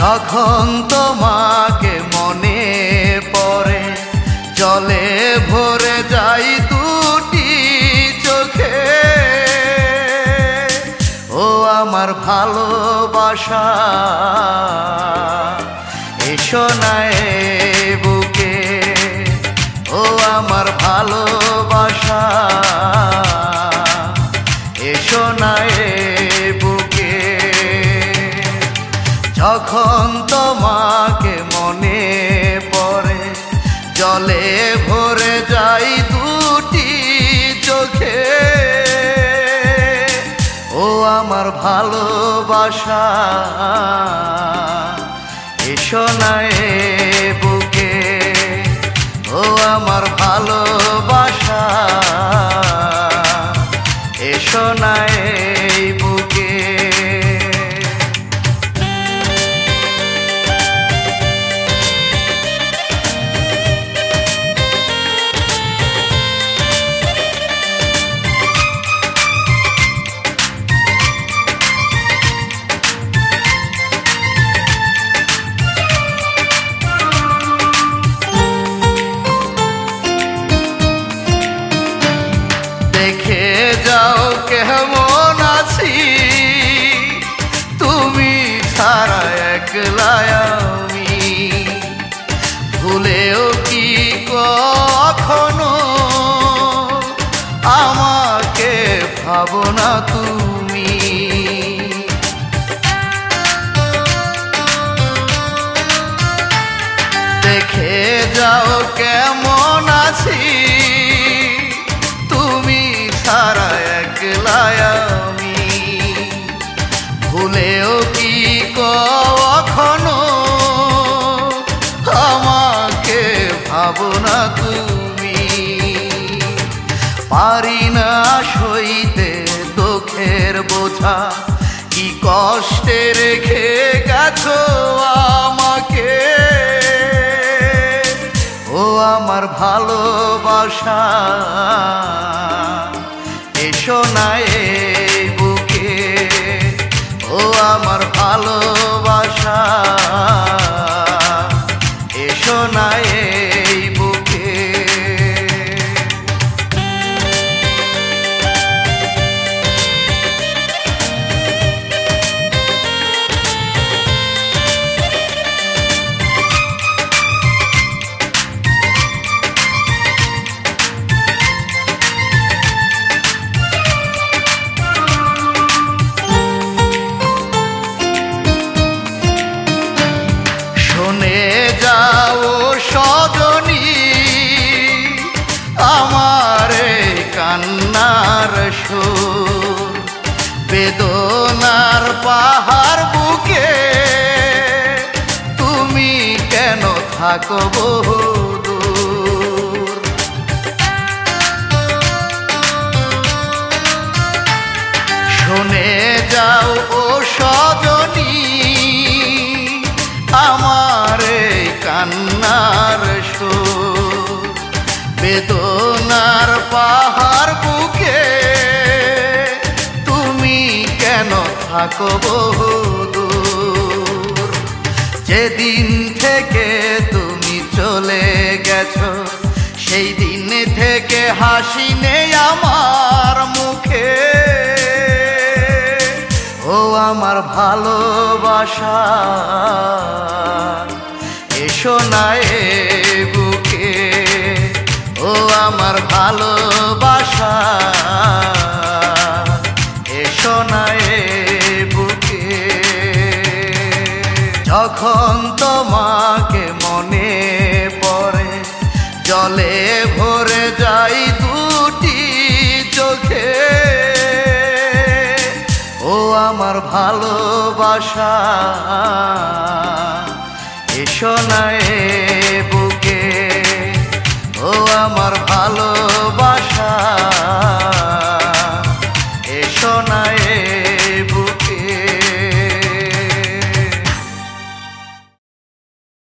تک تو ما کے من پڑے چلے بھر جائے دو چھار ایسوائے بوکے وہ ہمارے من پڑے جل جائے چھار ایسو نئے بوکے او ہمارے ایسوائے جاؤنسی تم سارا ایک لم آ سر بوجا کی کش رکھے گا کہ وہ ایسو نئے بوکے وہ ہمار وے پہاڑ بوکے تم کل تھک بہت جن تم چلے گی دن حاصل ہمارے وہ بوکے وہ ہمارا سو نئے بوکے تو ہمارا